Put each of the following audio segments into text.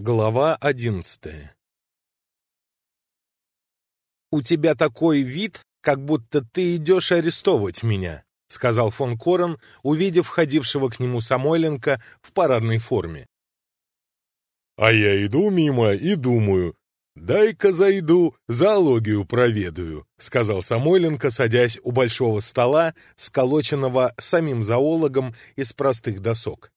Глава одиннадцатая «У тебя такой вид, как будто ты идешь арестовывать меня», — сказал фон Корен, увидев входившего к нему Самойленко в парадной форме. «А я иду мимо и думаю, дай-ка зайду, зоологию проведаю», — сказал Самойленко, садясь у большого стола, сколоченного самим зоологом из простых досок.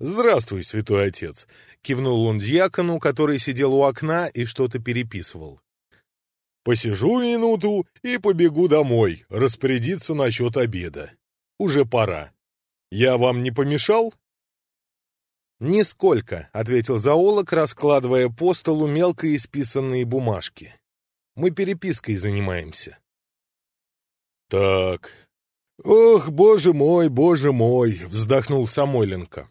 «Здравствуй, святой отец!» — кивнул он дьякону, который сидел у окна и что-то переписывал. «Посижу минуту и побегу домой, распорядиться насчет обеда. Уже пора. Я вам не помешал?» «Нисколько», — ответил зоолог, раскладывая по столу мелко исписанные бумажки. «Мы перепиской занимаемся». «Так... Ох, боже мой, боже мой!» — вздохнул Самойленко.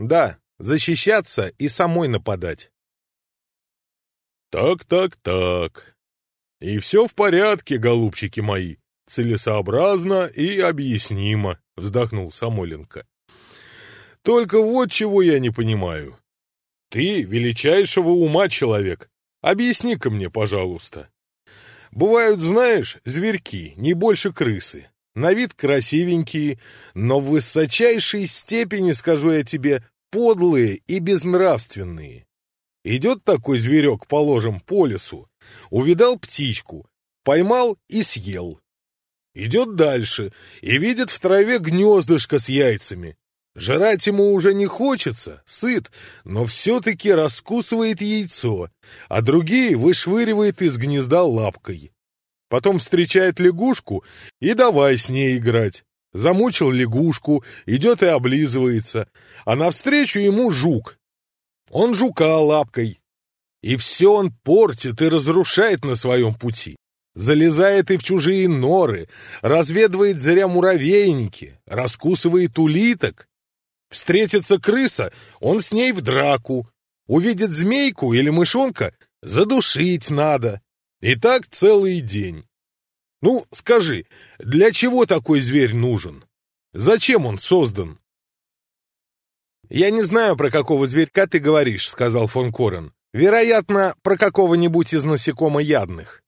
Он осторожно потянул со стола запыленную книгу, на которой лежала мертвая сухая фаланга, и сказал. «Однако, представь, идет по своим делам какой-нибудь зеленый жучок, и вдруг по дороге встречает такую анафему. Воображаю, какой ужас!» «Да, полагаю». «Ей яд дан, чтобы защищаться от врагов?» Да, защищаться и самой нападать. Так, так, так. И все в порядке, голубчики мои. Целесообразно и объяснимо, вздохнул Самойленко. Только вот чего я не понимаю. Ты величайшего ума человек. Объясни-ка мне, пожалуйста. Бывают, знаешь, зверьки, не больше крысы. На вид красивенькие, но в высочайшей степени, скажу я тебе, подлые и безнравственные. Идет такой зверек, положим, по лесу, увидал птичку, поймал и съел. Идет дальше и видит в траве гнездышко с яйцами. Жрать ему уже не хочется, сыт, но все-таки раскусывает яйцо, а другие вышвыривает из гнезда лапкой. Потом встречает лягушку и давай с ней играть. Замучил лягушку, идет и облизывается, а навстречу ему жук. Он жука лапкой. И все он портит и разрушает на своем пути. Залезает и в чужие норы, разведывает зря муравейники, раскусывает улиток. Встретится крыса, он с ней в драку. Увидит змейку или мышонка, задушить надо. И так целый день. Ну, скажи, для чего такой зверь нужен? Зачем он создан? «Я не знаю, про какого зверька ты говоришь», — сказал фон Корен. «Вероятно, про какого-нибудь из насекомоядных.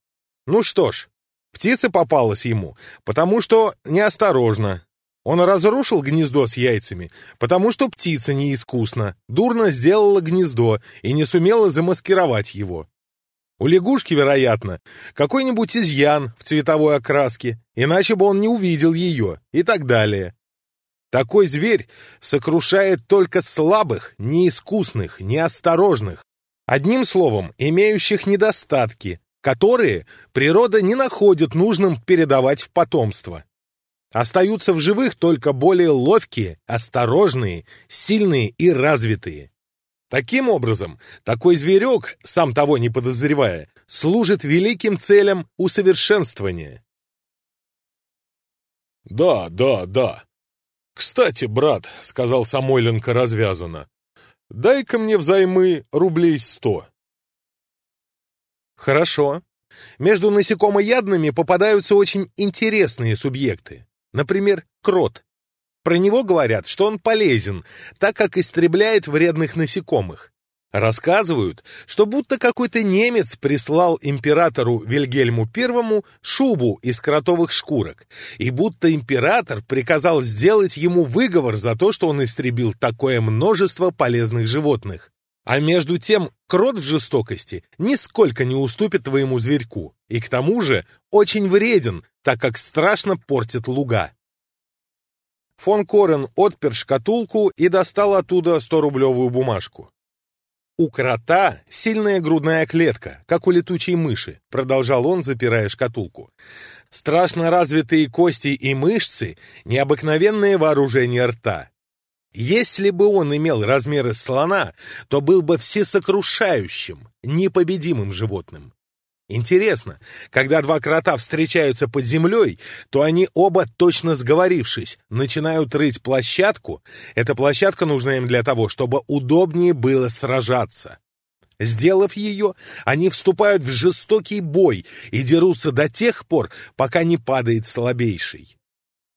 Ну что ж, птица попалась ему, потому что неосторожно. Он разрушил гнездо с яйцами, потому что птица неискусна, дурно сделала гнездо и не сумела замаскировать его. У лягушки, вероятно, какой-нибудь изъян в цветовой окраске, иначе бы он не увидел ее, и так далее. Такой зверь сокрушает только слабых, неискусных, неосторожных, одним словом, имеющих недостатки, которые природа не находит нужным передавать в потомство. Остаются в живых только более ловкие, осторожные, сильные и развитые. Таким образом, такой зверек, сам того не подозревая, служит великим целям усовершенствования. «Да, да, да. Кстати, брат, — сказал Самойленко развязанно, — дай-ка мне взаймы рублей сто». «Хорошо. Между насекомоядными попадаются очень интересные субъекты. Например, крот. Про него говорят, что он полезен, так как истребляет вредных насекомых. Рассказывают, что будто какой-то немец прислал императору Вильгельму I шубу из кротовых шкурок, и будто император приказал сделать ему выговор за то, что он истребил такое множество полезных животных. А между тем крот в жестокости нисколько не уступит твоему зверьку, и к тому же очень вреден, так как страшно портит луга. Фон Корен отпер шкатулку и достал оттуда 100-рублевую бумажку. «У крота сильная грудная клетка, как у летучей мыши», — продолжал он, запирая шкатулку. «Страшно развитые кости и мышцы — необыкновенное вооружение рта. Если бы он имел размеры слона, то был бы всесокрушающим, непобедимым животным. Интересно, когда два крота встречаются под землей, то они оба, точно сговорившись, начинают рыть площадку. Эта площадка нужна им для того, чтобы удобнее было сражаться. Сделав ее, они вступают в жестокий бой и дерутся до тех пор, пока не падает слабейший.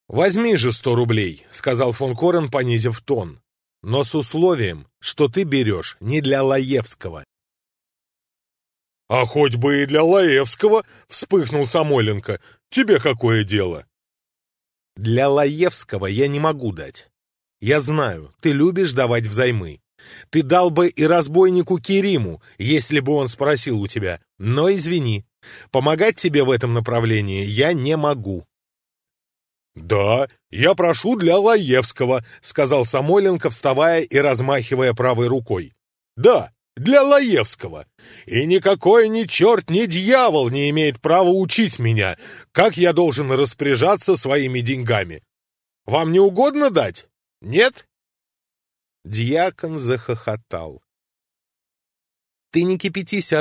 «Возьми же сто рублей», — сказал фон Корен, понизив тон. «Но с условием, что ты берешь не для Лаевского, а хоть бы и для Лаевского!» — вспыхнул Самойленко. «Тебе какое дело?» «Для Лаевского я не могу дать. Я знаю, ты любишь давать взаймы. Ты дал бы и разбойнику Кириму, если бы он спросил у тебя. Но извини, помогать тебе в этом направлении я не могу». «Да, я прошу для Лаевского», — сказал Самойленко, вставая и размахивая правой рукой. «Да, для Лаевского. И никакой ни черт, ни дьявол не имеет права учить меня, как я должен распоряжаться своими деньгами. Вам не угодно дать? Нет?» Дьякон захохотал. «Ты не кипятись,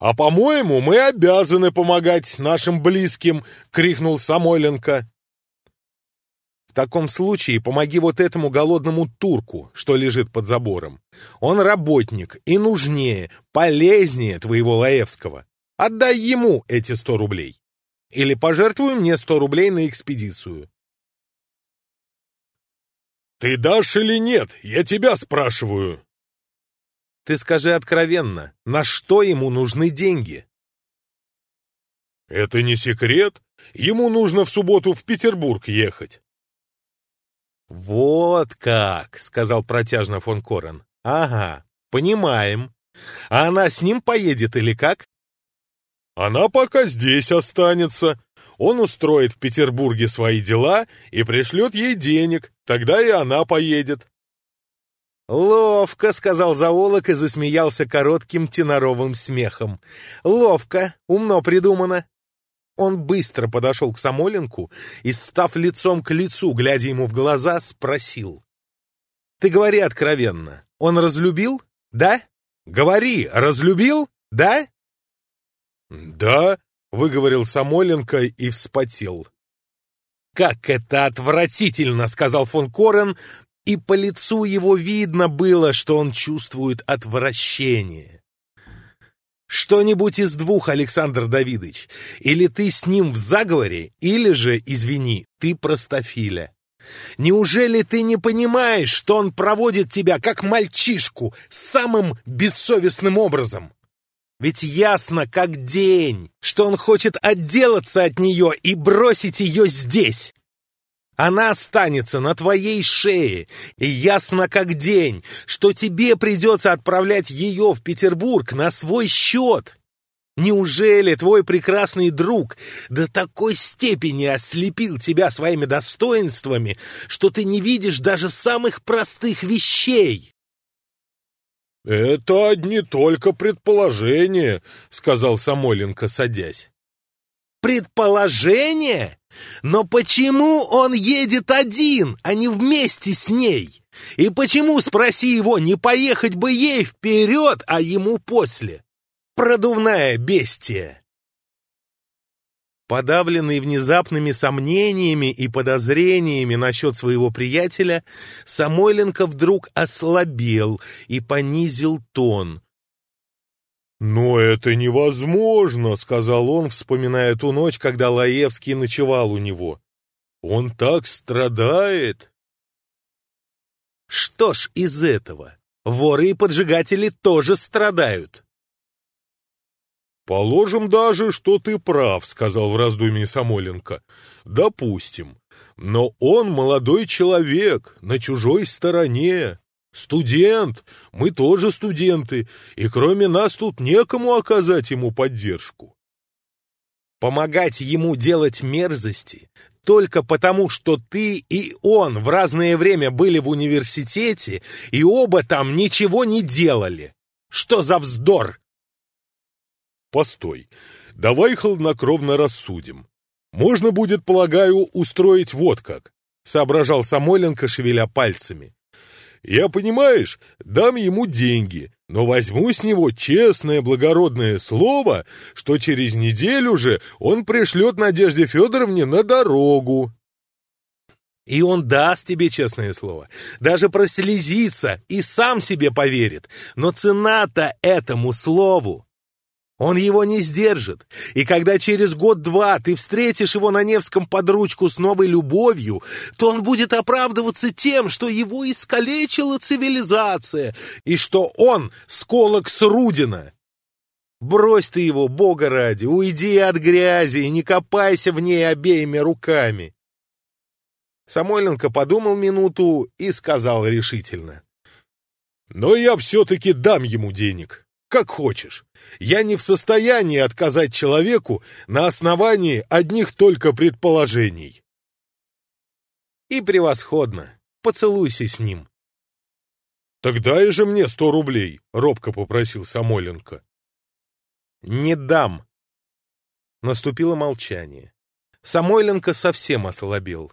а рассуждай», — сказал зоолог. Благодетельствовать господину Лаевскому так же неумно, по-моему, как поливать сорную траву или прикармливать саранчу. «А, по-моему, мы обязаны помогать нашим близким!» — крикнул Самойленко. «В таком случае помоги вот этому голодному турку, что лежит под забором. Он работник и нужнее, полезнее твоего Лаевского. Отдай ему эти сто рублей». Или пожертвуй мне сто рублей на экспедицию. Ты дашь или нет? Я тебя спрашиваю. Ты скажи откровенно, на что ему нужны деньги? Это не секрет. Ему нужно в субботу в Петербург ехать. Вот как, сказал протяжно фон Корен. Ага, понимаем. А она с ним поедет или как? Она пока здесь останется. Он устроит в Петербурге свои дела и пришлет ей денег, тогда и она поедет. «Ловко», — сказал зоолог и засмеялся коротким теноровым смехом. «Ловко, умно придумано». Он быстро подошел к Самоленку и, став лицом к лицу, глядя ему в глаза, спросил. «Ты говори и по лицу его видно было, что он чувствует отвращение. Что-нибудь из двух, Александр Давидович. Или ты с ним в заговоре, или же, извини, ты простофиля. Неужели ты не понимаешь, что он проводит тебя, как мальчишку, самым бессовестным образом? Ведь ясно, как день, что он хочет отделаться от нее и бросить ее здесь, Она останется на твоей шее, и ясно как день, что тебе придется отправлять ее в Петербург на свой счет. Неужели твой прекрасный друг до такой степени ослепил тебя своими достоинствами, что ты не видишь предположение? Но почему он едет один, а не вместе с ней? И почему, спроси его, не поехать бы ей вперед, а ему после? Продувная бестия. Подавленный внезапными сомнениями и подозрениями насчет своего приятеля, Самойленко вдруг ослабел и понизил тон, «Но это невозможно», — сказал он, вспоминая ту ночь, когда Лаевский ночевал у него. «Он так страдает». «Что ж из этого? Воры и поджигатели тоже страдают». «Положим даже, что ты прав», — сказал в раздумье Самойленко. «Допустим. Но он молодой человек, на чужой стороне. Студент, мы тоже студенты, и кроме нас тут некому оказать ему поддержку». «Помогать ему делать мерзости только потому, что ты и он в разное время были в университете, и оба там ничего не делали. Что за вздор? Постой, давай хладнокровно рассудим. Можно будет, полагаю, устроить вот как, соображал Самойленко, шевеля пальцами. Я, понимаешь, дам ему деньги, но возьму с него честное благородное слово, что через неделю же он пришлет Надежде Федоровне на дорогу. И он даст тебе честное слово, даже прослезится и сам себе поверит, но цена-то этому слову он его не сдержит. И когда через год-два ты встретишь его на Невском под ручку с новой любовью, то он будет оправдываться тем, что его искалечила цивилизация, и что он — сколок с Срудина. Брось ты его, бога ради, уйди от грязи и не копайся в ней обеими руками. Самойленко подумал минуту и сказал решительно. — Но я все-таки дам ему денег, как хочешь. Я не в состоянии отказать человеку на основании одних только предположений». «И превосходно. Поцелуйся с ним». «Тогда и же мне сто рублей», — робко попросил Самойленко. «Не дам». Наступило молчание. Самойленко совсем ослабел.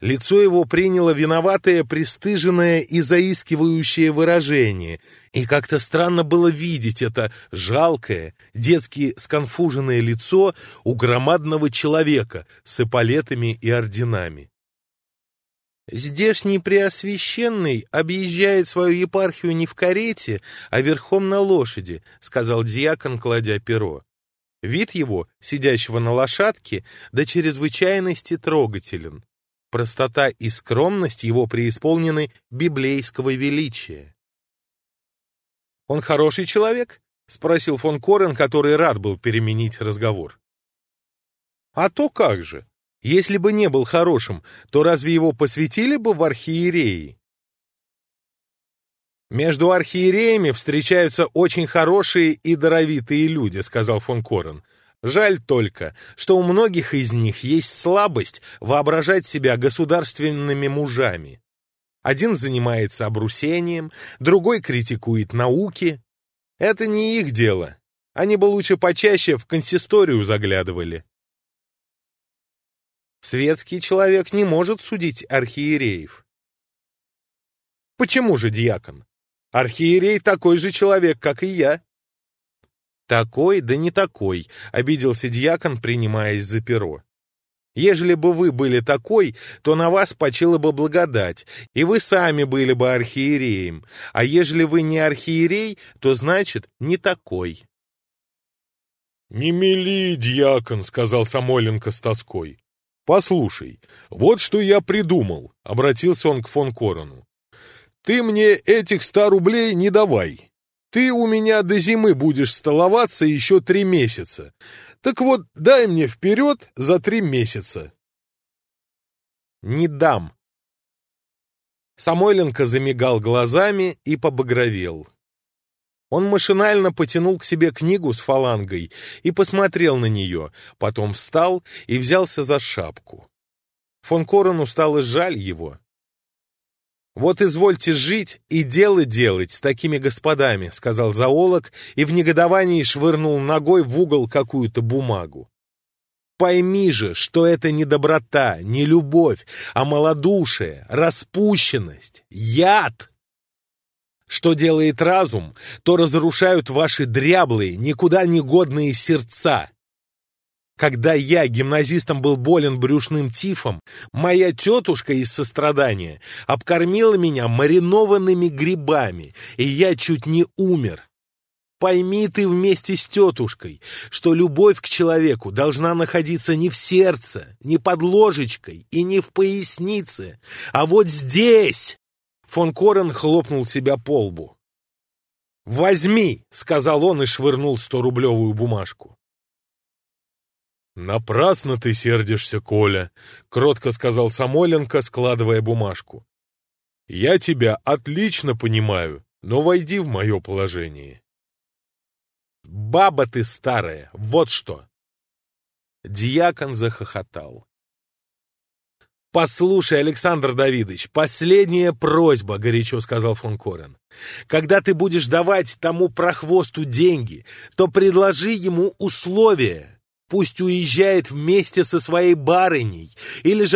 лицо его приняло виноватое, пристыженное и заискивающее выражение, и как-то странно было видеть это жалкое, детски сконфуженное лицо у громадного человека с эполетами и орденами. Здешний Преосвященный объезжает свою епархию не в карете, а верхом на лошади, сказал диакон, кладя перо. Вид его, сидящего на лошадке, до чрезвычайности трогателен простота и скромность его преисполнены библейского величия. «Он хороший человек?» — спросил фон Корен, который рад был переменить разговор. «А то как же! Если бы не был хорошим, то разве его посвятили бы в архиереи?» «Между архиереями встречаются очень хорошие и даровитые люди», — сказал фон Корен. Жаль только, что у многих из них есть слабость воображать себя государственными мужами. Один занимается обрусением, другой критикует науки. Это не их дело. Они бы лучше почаще в консисторию заглядывали. Светский человек не может судить архиереев. Почему же диакон? Архиерей такой же человек, как и я. «Такой, да не такой», — обиделся дьякон, принимаясь за перо. «Ежели бы вы были такой, то на вас почила бы благодать, и вы сами были бы архиереем, а ежели вы не архиерей, то значит не такой». «Не мели, дьякон», — сказал Самойленко с тоской. «Послушай, вот что я придумал», — обратился он к фон Корону. Ты у меня до зимы будешь столоваться еще три месяца. Так вот, дай мне вперед за три месяца. Не дам. Самойленко замигал глазами и побагровел. Он машинально потянул к себе книгу с фалангой и посмотрел на нее, потом встал и взялся за шапку. Фон Корону стало жаль его. «Вот извольте жить и дело делать с такими господами», — сказал зоолог и в негодовании швырнул ногой в угол какую-то бумагу. «Пойми же, что это не доброта, не любовь, а малодушие, распущенность, яд!» Что делает разум, то разрушают ваши дряблые, никуда не годные сердца. Когда я, гимназистом, был болен брюшным тифом, моя тетушка из сострадания обкормила меня маринованными грибами, и я чуть не умер. Пойми ты вместе с тетушкой, что любовь к человеку должна находиться не в сердце, не под ложечкой и не в пояснице, а вот здесь!» Фон Корен хлопнул себя по лбу. «Возьми!» — сказал он и швырнул сторублевую бумажку.«Напрасно ты сердишься, Коля», — кротко сказал Самойленко, складывая бумажку. «Я тебя отлично понимаю, но войди в мое положение». «Баба ты старая, вот что!» Дьякон захохотал. «Послушай, Александр Давидович, последняя просьба», — горячо сказал фон Корен. «Когда ты будешь давать тому прохвосту деньги, то предложи ему условия. Пусть уезжает вместе со своей барыней или же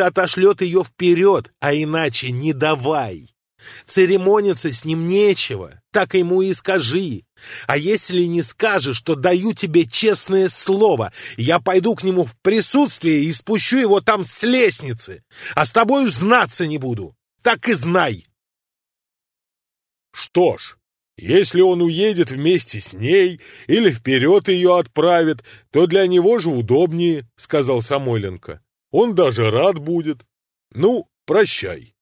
отошлет ее вперед, а иначе не давай. Церемониться с ним нечего, так ему и скажи. А если не скажешь, то даю тебе честное слово. Я пойду к нему в присутствие и спущу его там с лестницы. А с тобою знаться не буду. Так и знай. Что ж, если он уедет вместе с ней или вперед ее отправит, то для него же удобнее, — сказал Самойленко. Он даже рад будет. Ну, прощай.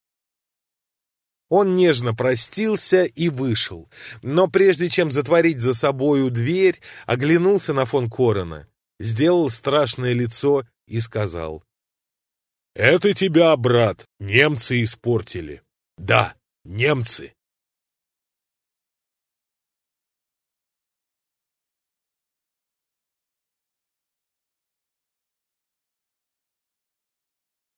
Он нежно простился и вышел, но прежде чем затворить за собою дверь, оглянулся на фон Корона, сделал страшное лицо и сказал. «Это тебя, брат, немцы испортили. Да, немцы.